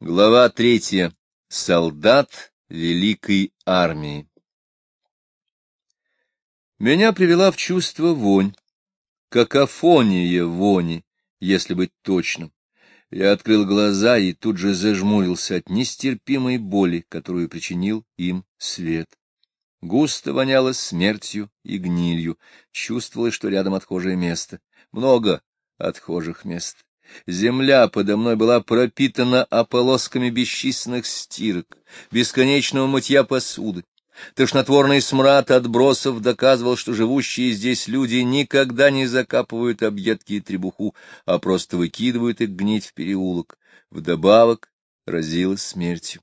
Глава третья. Солдат Великой Армии. Меня привела в чувство вонь, какофония вони, если быть точным. Я открыл глаза и тут же зажмурился от нестерпимой боли, которую причинил им свет. Густо воняло смертью и гнилью, чувствовалось, что рядом отхожее место. Много отхожих мест. Земля подо мной была пропитана ополосками бесчисленных стирок, бесконечного мытья посуды. Тошнотворный смрад отбросов доказывал, что живущие здесь люди никогда не закапывают объедки и требуху, а просто выкидывают их гнить в переулок. Вдобавок разилась смертью.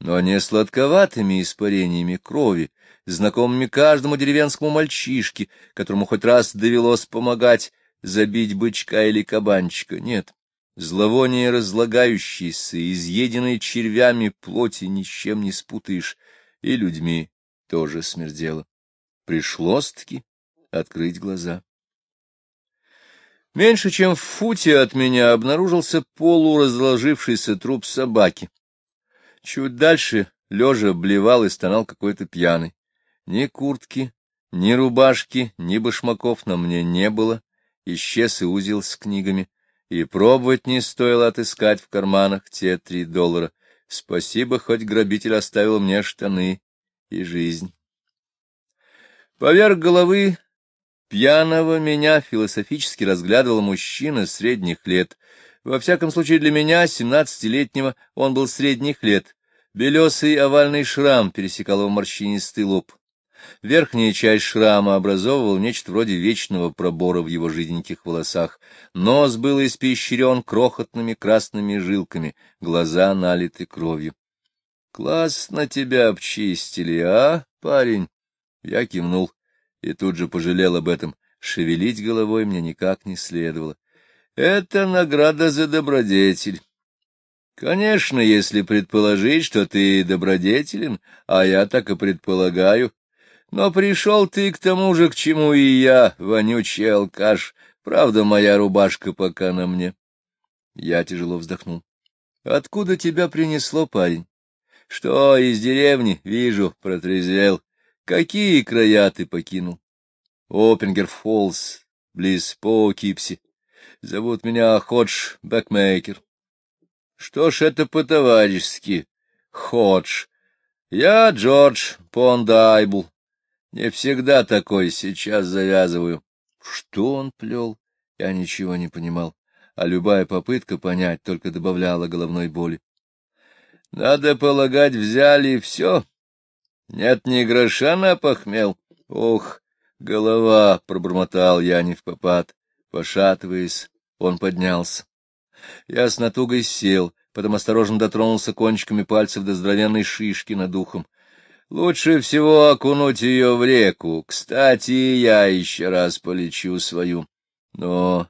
Но не сладковатыми испарениями крови, знакомыми каждому деревенскому мальчишке, которому хоть раз довелось помогать, забить бычка или кабанчика, нет. Зловоние разлагающейся, изъеденной червями плоти ни с чем не спутаешь, и людьми тоже смердело. Пришлось-таки открыть глаза. Меньше чем в футе от меня обнаружился полуразложившийся труп собаки. Чуть дальше, лежа, блевал и стонал какой-то пьяный. Ни куртки, ни рубашки, ни башмаков на мне не было, исчез и узел с книгами, и пробовать не стоило отыскать в карманах те три доллара. Спасибо, хоть грабитель оставил мне штаны и жизнь. Поверх головы пьяного меня философически разглядывал мужчина средних лет. Во всяком случае, для меня, семнадцатилетнего, он был средних лет. Белесый овальный шрам пересекал его морщинистый лоб. Верхняя часть шрама образовывала нечто вроде вечного пробора в его жиденьких волосах. Нос был испещрен крохотными красными жилками, глаза налиты кровью. — Классно тебя обчистили, а, парень? Я кивнул и тут же пожалел об этом. Шевелить головой мне никак не следовало. Это награда за добродетель. Конечно, если предположить, что ты добродетелен, а я так и предполагаю, но пришел ты к тому же, к чему и я, вонючий алкаш. Правда, моя рубашка пока на мне. Я тяжело вздохнул. Откуда тебя принесло, парень? Что, из деревни? Вижу, протрезвел. Какие края ты покинул? Опенгер Фоллс, близ Покипси. Зовут меня Ходж Бэкмейкер. Что ж это по-товарищески? Ходж. Я Джордж Пондайбл. Не всегда такой, сейчас завязываю. Что он плел? Я ничего не понимал, а любая попытка понять только добавляла головной боли. Надо полагать, взяли все. Нет ни гроша на похмел. Ох, голова, — пробормотал я не в попад. Пошатываясь, он поднялся. Я с натугой сел, потом осторожно дотронулся кончиками пальцев до здоровенной шишки над ухом. Лучше всего окунуть ее в реку. Кстати, я еще раз полечу свою. Но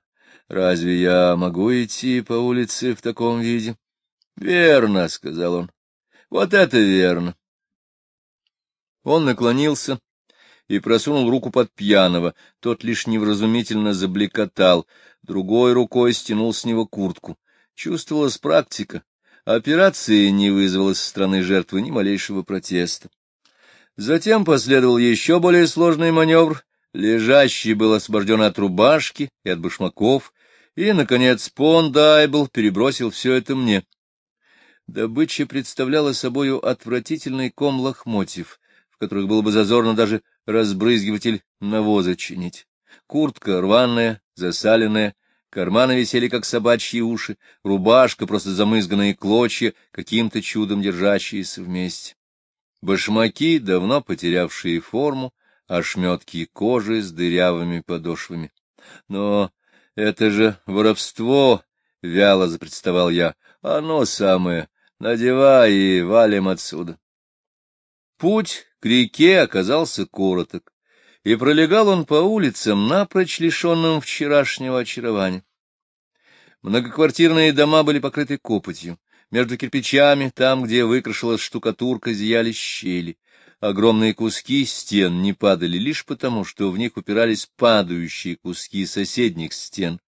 разве я могу идти по улице в таком виде? — Верно, — сказал он. — Вот это верно. Он наклонился и просунул руку под пьяного. Тот лишь невразумительно заблекотал, другой рукой стянул с него куртку. Чувствовалась практика. Операция не вызвала со стороны жертвы ни малейшего протеста. Затем последовал еще более сложный маневр. Лежащий был освобожден от рубашки и от башмаков, и, наконец, Пондайбл перебросил все это мне. Добыча представляла собою отвратительный ком лохмотьев, в которых было бы зазорно даже разбрызгиватель навоза чинить. Куртка рваная, засаленная, карманы висели, как собачьи уши, рубашка просто замызганные клочья, каким-то чудом держащиеся вместе. Башмаки, давно потерявшие форму, ошметки кожи с дырявыми подошвами. Но это же воровство, — вяло запредставал я. Оно самое. Надевай и валим отсюда. Путь к реке оказался короток, и пролегал он по улицам, напрочь лишенным вчерашнего очарования. Многоквартирные дома были покрыты копотью. Между кирпичами, там, где выкрашилась штукатурка, зияли щели. Огромные куски стен не падали лишь потому, что в них упирались падающие куски соседних стен.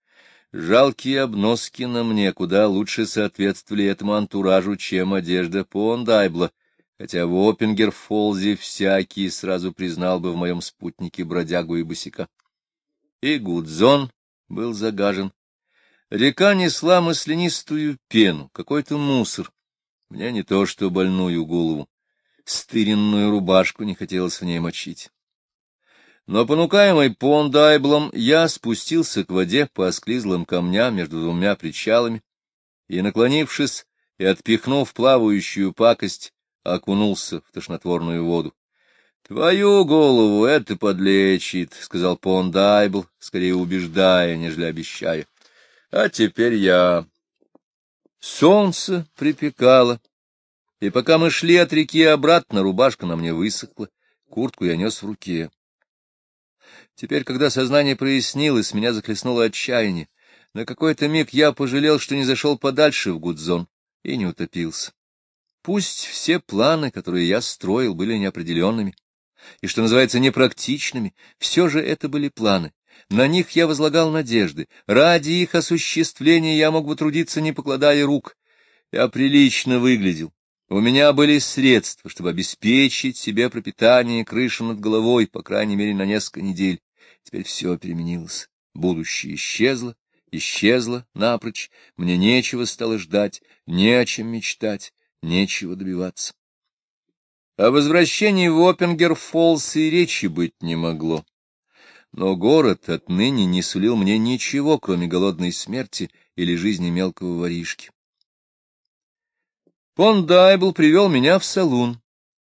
Жалкие обноски на мне куда лучше соответствовали этому антуражу, чем одежда Пондайбла, хотя в Оппингер-Фолзе всякий сразу признал бы в моем спутнике бродягу и босика. И Гудзон был загажен. Река несла маслянистую пену, какой-то мусор. Мне не то что больную голову, стыренную рубашку не хотелось в ней мочить. Но, понукаемый пондайблом, я спустился к воде по осклизлым камням между двумя причалами и, наклонившись и отпихнув плавающую пакость, окунулся в тошнотворную воду. — Твою голову это подлечит, — сказал пондайбл, скорее убеждая, нежели обещая. — А теперь я... Солнце припекало, и пока мы шли от реки обратно, рубашка на мне высохла, куртку я нес в руке. Теперь, когда сознание прояснилось, меня захлестнуло отчаяние. На какой-то миг я пожалел, что не зашел подальше в Гудзон и не утопился. Пусть все планы, которые я строил, были неопределенными и, что называется, непрактичными, все же это были планы. На них я возлагал надежды. Ради их осуществления я мог бы трудиться, не покладая рук. Я прилично выглядел. У меня были средства, чтобы обеспечить себе пропитание и крышу над головой, по крайней мере, на несколько недель. Теперь все переменилось. Будущее исчезло, исчезло напрочь. Мне нечего стало ждать, не о чем мечтать, нечего добиваться. О возвращении в Оппингер-Фоллс и речи быть не могло. Но город отныне не сулил мне ничего, кроме голодной смерти или жизни мелкого воришки. Пондайбл привел меня в салун,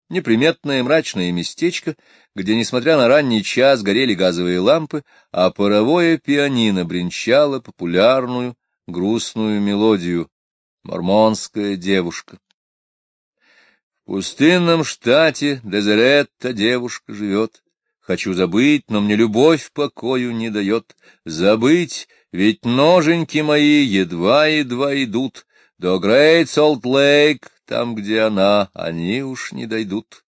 неприметное мрачное местечко, где, несмотря на ранний час, горели газовые лампы, а паровое пианино бренчало популярную грустную мелодию «Мормонская девушка». В пустынном штате Дезеретта девушка живет. Хочу забыть, но мне любовь покою не дает. Забыть, ведь ноженьки мои едва-едва идут. До Грейт Солт Лейк, там, где она, они уж не дойдут.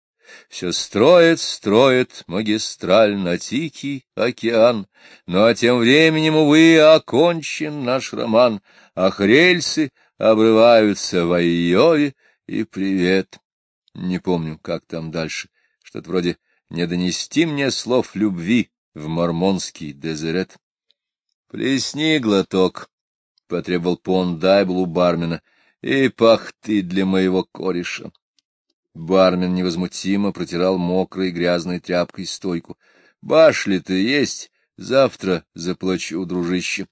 Все строит, строит магистраль на Тихий океан, но тем временем, увы, окончен наш роман, ах, рельсы обрываются в Айове, и привет. Не помню, как там дальше, что-то вроде «не донести мне слов любви» в мормонский дезерет. Плесни глоток, — потребовал Пон Дайбл бармена, — и пахты для моего кореша. Бармен невозмутимо протирал мокрой грязной тряпкой стойку. — Башли-то есть, завтра заплачу, дружище.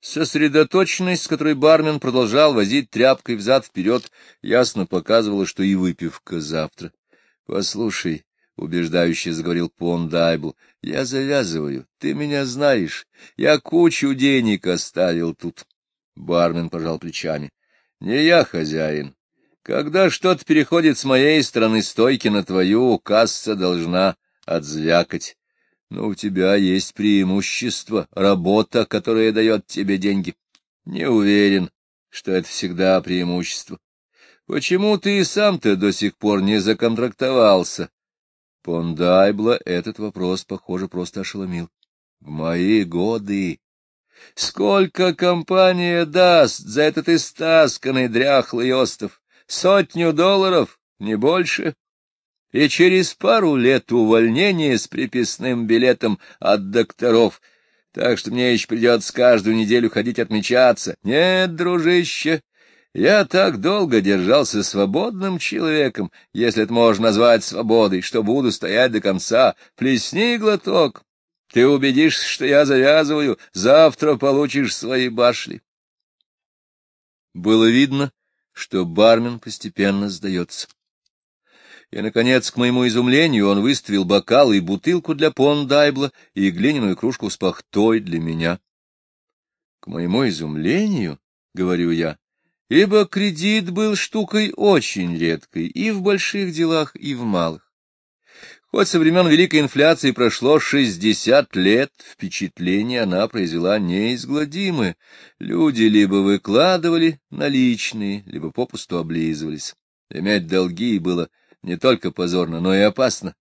Сосредоточенность, с которой бармен продолжал возить тряпкой взад-вперед, ясно показывала, что и выпивка завтра. — Послушай, — убеждающе заговорил Пон Дайбл, — я завязываю, ты меня знаешь, я кучу денег оставил тут. Бармен пожал плечами. — Не я хозяин, когда что-то переходит с моей стороны стойки на твою, касса должна отзвякать. Но у тебя есть преимущество, работа, которая дает тебе деньги. Не уверен, что это всегда преимущество. Почему ты и сам-то до сих пор не законтрактовался? Пондайбла этот вопрос, похоже, просто ошеломил. В мои годы Сколько компания даст за этот истасканный дряхлый остов? сотню долларов, не больше, и через пару лет увольнение с приписным билетом от докторов, так что мне еще придется каждую неделю ходить отмечаться. Нет, дружище, я так долго держался свободным человеком, если это можно назвать свободой, что буду стоять до конца. Плесни глоток. Ты убедишься, что я завязываю, завтра получишь свои башли. Было видно, что бармен постепенно сдается. И, наконец, к моему изумлению, он выставил бокал и бутылку для пондайбла и глиняную кружку с пахтой для меня. К моему изумлению, — говорю я, — ибо кредит был штукой очень редкой и в больших делах, и в малых. Хоть со времен Великой инфляции прошло шестьдесят лет, впечатление она произвела неизгладимое. Люди либо выкладывали наличные, либо попусту облизывались. Иметь долги было не только позорно, но и опасно.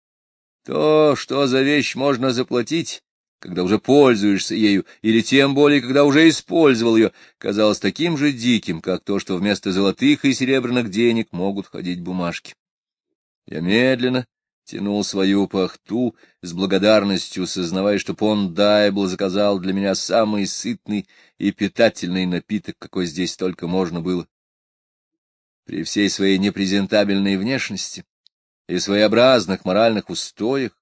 То, что за вещь можно заплатить, когда уже пользуешься ею, или тем более, когда уже использовал ее, казалось таким же диким, как то, что вместо золотых и серебряных денег могут ходить бумажки. Я медленно тянул свою пахту с благодарностью, сознавая, что Пон Дайбл заказал для меня самый сытный и питательный напиток, какой здесь только можно было. При всей своей непрезентабельной внешности и своеобразных моральных устоях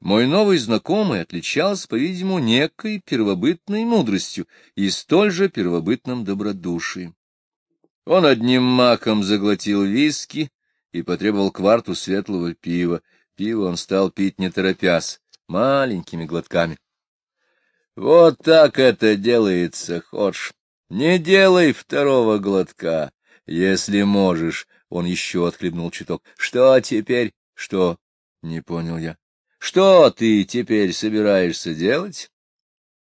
мой новый знакомый отличался, по-видимому, некой первобытной мудростью и столь же первобытным добродушием. Он одним махом заглотил виски и потребовал кварту светлого пива. Пиво он стал пить не торопясь, маленькими глотками. — Вот так это делается, Ходж. Не делай второго глотка, если можешь. Он еще отхлебнул чуток. — Что теперь? — Что? — не понял я. Что ты теперь собираешься делать?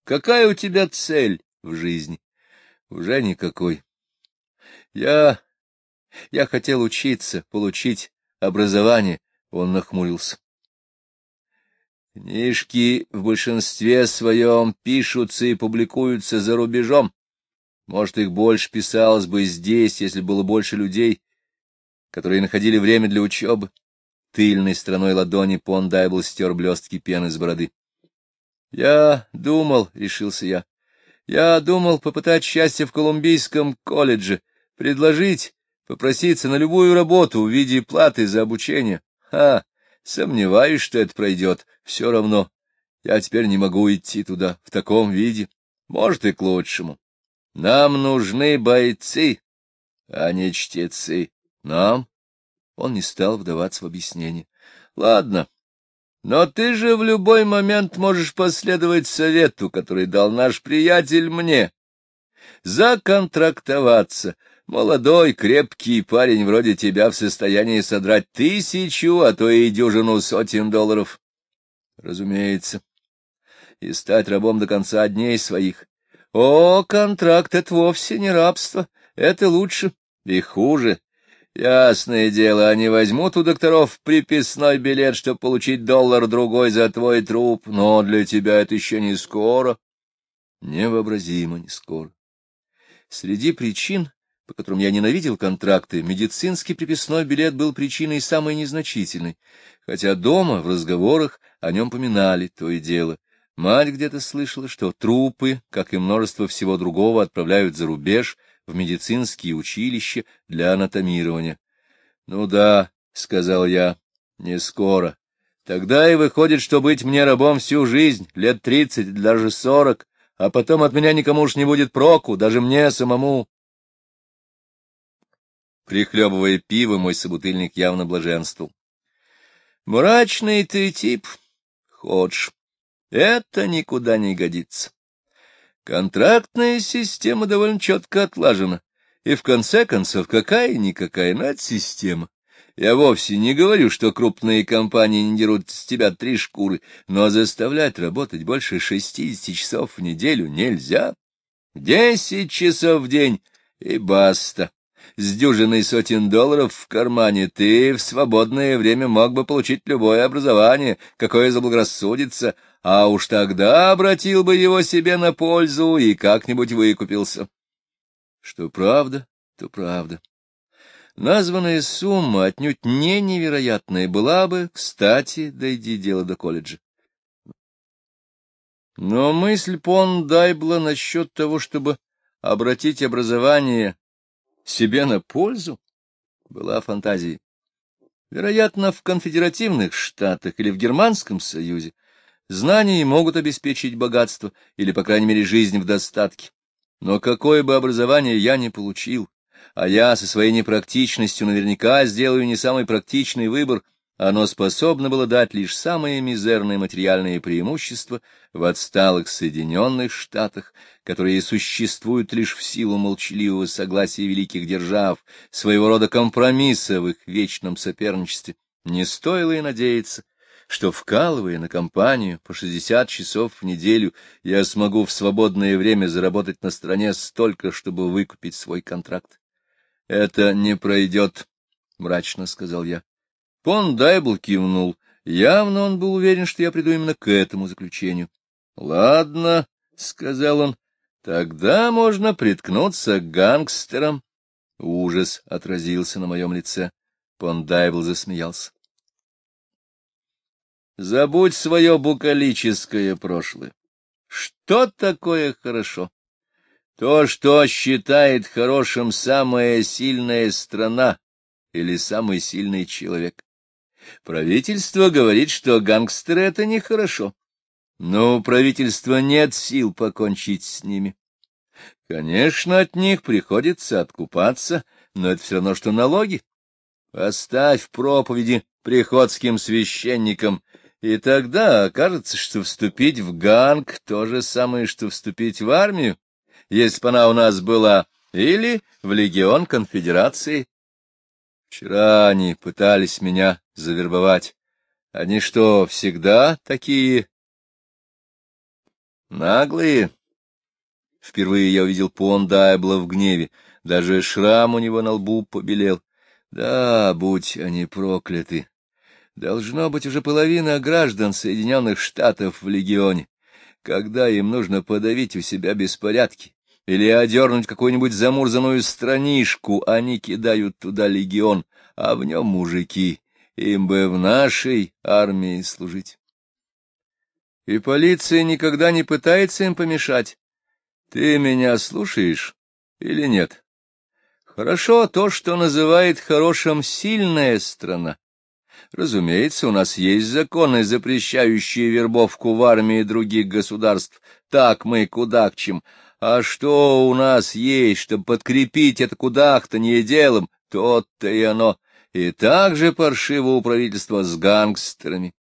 Какая у тебя цель в жизни? Уже никакой. Я... я хотел учиться, получить образование. Он нахмурился. Книжки в большинстве своем пишутся и публикуются за рубежом. Может, их больше писалось бы здесь, если было больше людей, которые находили время для учебы. Тыльной стороной ладони Пондайбл стер блестки пены с бороды. — Я думал, — решился я, — я думал попытать счастье в Колумбийском колледже, предложить, попроситься на любую работу в виде платы за обучение. Ха, сомневаюсь, что это пройдет. Все равно, я теперь не могу идти туда в таком виде. Может, и к лучшему. Нам нужны бойцы, а не чтецы. Нам он не стал вдаваться в объяснение. — Ладно, но ты же в любой момент можешь последовать совету, который дал наш приятель мне. Законтрактоваться. Молодой, крепкий парень вроде тебя в состоянии содрать тысячу, а то и дюжину сотен долларов. Разумеется. И стать рабом до конца дней своих. О, контракт — это вовсе не рабство, это лучше и хуже. Ясное дело, они возьмут у докторов приписной билет, чтобы получить доллар-другой за твой труп, но для тебя это еще не скоро. Невообразимо не скоро. Среди причин, по которым я ненавидел контракты, медицинский приписной билет был причиной самой незначительной, хотя дома, в разговорах, о нем поминали то и дело. Мать где-то слышала, что трупы, как и множество всего другого, отправляют за рубеж, в медицинские училища для анатомирования. — Ну да, — сказал я, — не скоро. Тогда и выходит, что быть мне рабом всю жизнь, лет тридцать, даже сорок, а потом от меня никому уж не будет проку, даже мне самому. Прихлебывая пиво, мой собутыльник явно блаженствовал. — Мрачный ты тип, Ходж. Это никуда не годится. Контрактная система довольно четко отлажена. И в конце концов, какая-никакая, но это система. Я вовсе не говорю, что крупные компании не дерут с тебя три шкуры, но заставлять работать больше шестидесяти часов в неделю нельзя. Десять часов в день и баста. С дюжиной сотен долларов в кармане ты в свободное время мог бы получить любое образование, какое заблагорассудится, а уж тогда обратил бы его себе на пользу и как-нибудь выкупился. Что правда, то правда. Названная сумма, отнюдь не невероятная, была бы, кстати, дойди дело до колледжа. Но мысль Пондайбла насчет того, чтобы обратить образование себе на пользу, была фантазией. Вероятно, в конфедеративных штатах или в Германском союзе Знания могут обеспечить богатство или, по крайней мере, жизнь в достатке. Но какое бы образование я ни получил, а я со своей непрактичностью наверняка сделаю не самый практичный выбор, оно способно было дать лишь самые мизерные материальные преимущества в отсталых Соединенных Штатах, которые существуют лишь в силу молчаливого согласия великих держав, своего рода компромисса в их вечном соперничестве. Не стоило и надеяться, что, вкалывая на компанию по 60 часов в неделю, я смогу в свободное время заработать на стороне столько, чтобы выкупить свой контракт. — Это не пройдет, — мрачно сказал я. Пон Дайбл кивнул. Явно он был уверен, что я приду именно к этому заключению. Ладно, — сказал он, — тогда можно приткнуться к гангстерам. Ужас отразился на моем лице. Пондайбл засмеялся. Забудь свое букалическое прошлое. Что такое хорошо? То, что считает хорошим самая сильная страна или самый сильный человек. Правительство говорит, что гангстеры — это нехорошо. Но у правительства нет сил покончить с ними. Конечно, от них приходится откупаться, но это все равно, что налоги. Оставь проповеди приходским священникам, и тогда окажется, что вступить в ганг — то же самое, что вступить в армию, если бы она у нас была, или в легион конфедерации. Вчера они пытались меня завербовать. Они что, всегда такие наглые? Впервые я увидел Пондайбла в гневе. Даже шрам у него на лбу побелел. Да, будь они прокляты. Должно быть уже половина граждан Соединенных Штатов в легионе. Когда им нужно подавить у себя беспорядки или одернуть какую-нибудь замурзанную странишку, они кидают туда легион, а в нем мужики. Им бы в нашей армии служить. И полиция никогда не пытается им помешать. Ты меня слушаешь или нет? Хорошо то, что называет хорошим сильная страна. Разумеется, у нас есть законы, запрещающие вербовку в армии других государств. Так мы кудахчем. А что у нас есть, чтобы подкрепить это кудахтанье делом, тот-то и оно. И так же паршиво у правительства с гангстерами.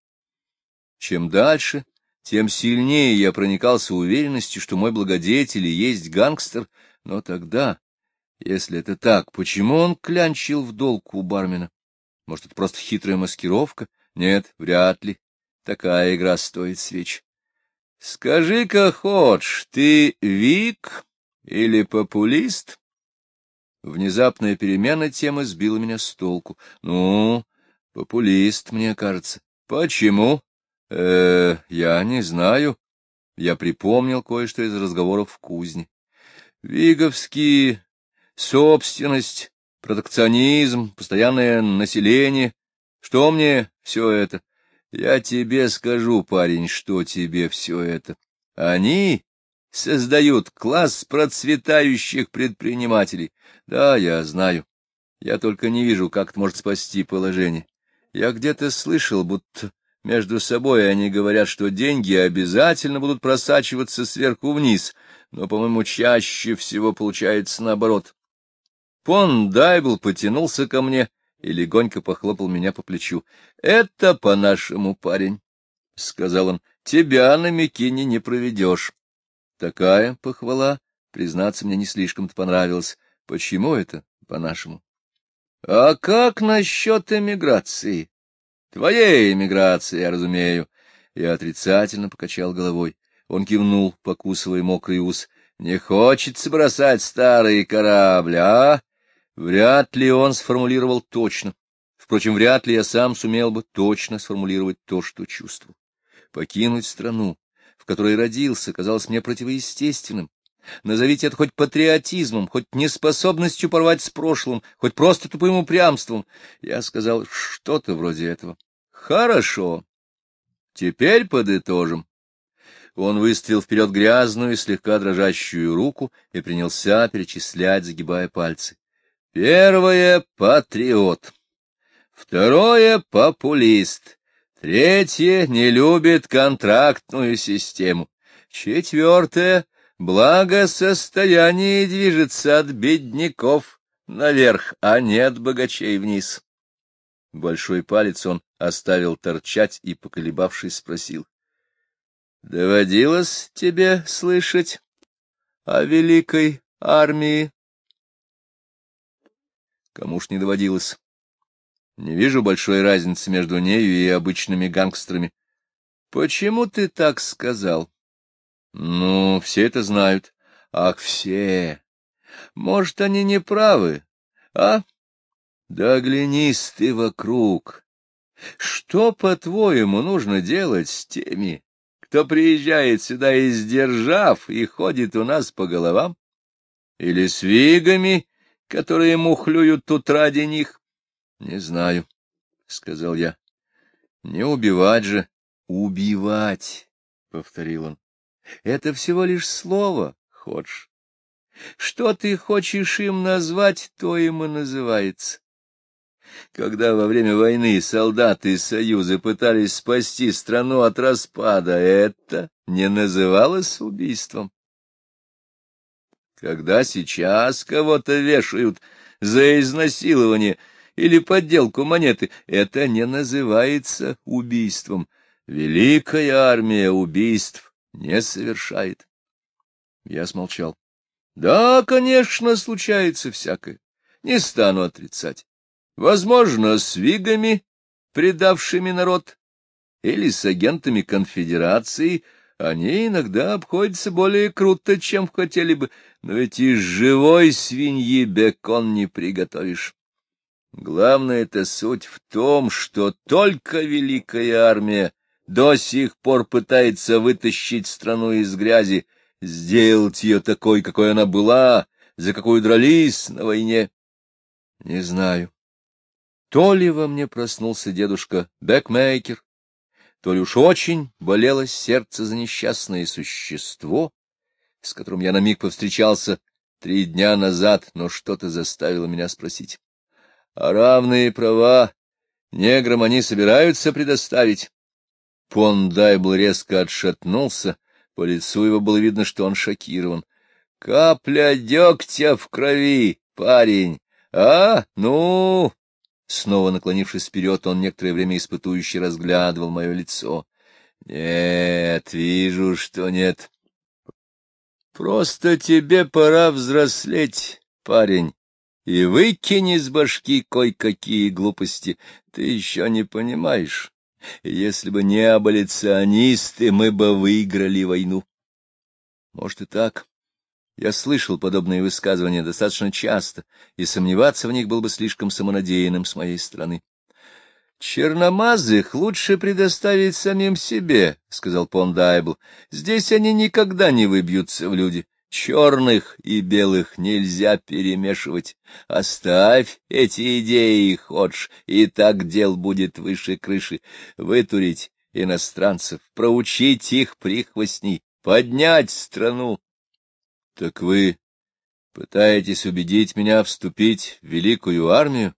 Чем дальше, тем сильнее я проникался уверенностью, что мой благодетель и есть гангстер, но тогда, если это так, почему он клянчил в долг у бармена? Может, это просто хитрая маскировка? Нет, вряд ли. Такая игра стоит свеч. Скажи-ка, Ходж, ты вик или популист? Внезапная перемена темы сбила меня с толку. Ну, популист, мне кажется. Почему? Э, я не знаю. Я припомнил кое-что из разговоров в кузне. Виговские, собственность, протекционизм, постоянное население. Что мне все это? Я тебе скажу, парень, что тебе все это. Они создают класс процветающих предпринимателей. Да, я знаю. Я только не вижу, как это может спасти положение. Я где-то слышал, будто между собой они говорят, что деньги обязательно будут просачиваться сверху вниз, но, по-моему, чаще всего получается наоборот. Пон Дайбл потянулся ко мне и легонько похлопал меня по плечу. — Это по-нашему, парень, — сказал он, — тебя на Микине не проведешь. Такая похвала, признаться, мне не слишком-то понравилась. Почему это по-нашему? — А как насчет эмиграции? Твоей эмиграции, я разумею. Я отрицательно покачал головой. Он кивнул, покусывая мокрый ус. Не хочется бросать старые корабли, а? Вряд ли он сформулировал точно. Впрочем, вряд ли я сам сумел бы точно сформулировать то, что чувствовал. Покинуть страну, в которой родился, казалось мне противоестественным. Назовите это хоть патриотизмом, хоть неспособностью порвать с прошлым, хоть просто тупым упрямством. Я сказал что-то вроде этого. Хорошо. Теперь подытожим. Он выставил вперед грязную, слегка дрожащую руку и принялся перечислять, загибая пальцы. Первое — патриот. Второе — популист. Третье — не любит контрактную систему. Четвертое — благосостояние движется от бедняков наверх, а не от богачей вниз. Большой палец он оставил торчать и, поколебавшись, спросил. — Доводилось тебе слышать о великой армии? Кому ж не доводилось. Не вижу большой разницы между нею и обычными гангстерами. — Почему ты так сказал? — Ну, все это знают. — Ах, все! Может, они не правы, а? Да оглянись ты вокруг. Что, по-твоему, нужно делать с теми, кто приезжает сюда из держав и ходит у нас по головам? Или с вигами, которые мухлюют тут ради них? — Не знаю, — сказал я. — Не убивать же. — Убивать, — повторил он. — Это всего лишь слово, Ходж. Что ты хочешь им назвать, то им и называется. Когда во время войны солдаты Союза пытались спасти страну от распада, это не называлось убийством. Когда сейчас кого-то вешают за изнасилование или подделку монеты, это не называется убийством. Великая армия убийств не совершает. Я смолчал. Да, конечно, случается всякое. Не стану отрицать. Возможно, с вигами, предавшими народ, или с агентами конфедерации, они иногда обходятся более круто, чем хотели бы, но ведь из живой свиньи бекон не приготовишь. Главное это суть в том, что только великая армия до сих пор пытается вытащить страну из грязи, сделать ее такой, какой она была, за какую дрались на войне. Не знаю. То ли во мне проснулся дедушка Бэкмейкер, то ли уж очень болело сердце за несчастное существо, с которым я на миг повстречался три дня назад, но что-то заставило меня спросить. А равные права неграм они собираются предоставить? Пондайбл резко отшатнулся, по лицу его было видно, что он шокирован. — Капля дегтя в крови, парень! А, ну, Снова наклонившись вперед, он некоторое время испытующе разглядывал мое лицо. — Нет, вижу, что нет. — Просто тебе пора взрослеть, парень, и выкини из башки кой-какие глупости. Ты еще не понимаешь. Если бы не аболиционисты, мы бы выиграли войну. Может и так. Я слышал подобные высказывания достаточно часто, и сомневаться в них было бы слишком самонадеянным с моей стороны. — Черномазых лучше предоставить самим себе, — сказал Пондайбл. — Здесь они никогда не выбьются в люди. Черных и белых нельзя перемешивать. Оставь эти идеи, Ходж, и так дел будет выше крыши. Вытурить иностранцев, проучить их прихвостней, поднять страну — Так вы пытаетесь убедить меня вступить в великую армию?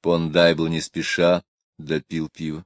Пондайбл не спеша допил пиво.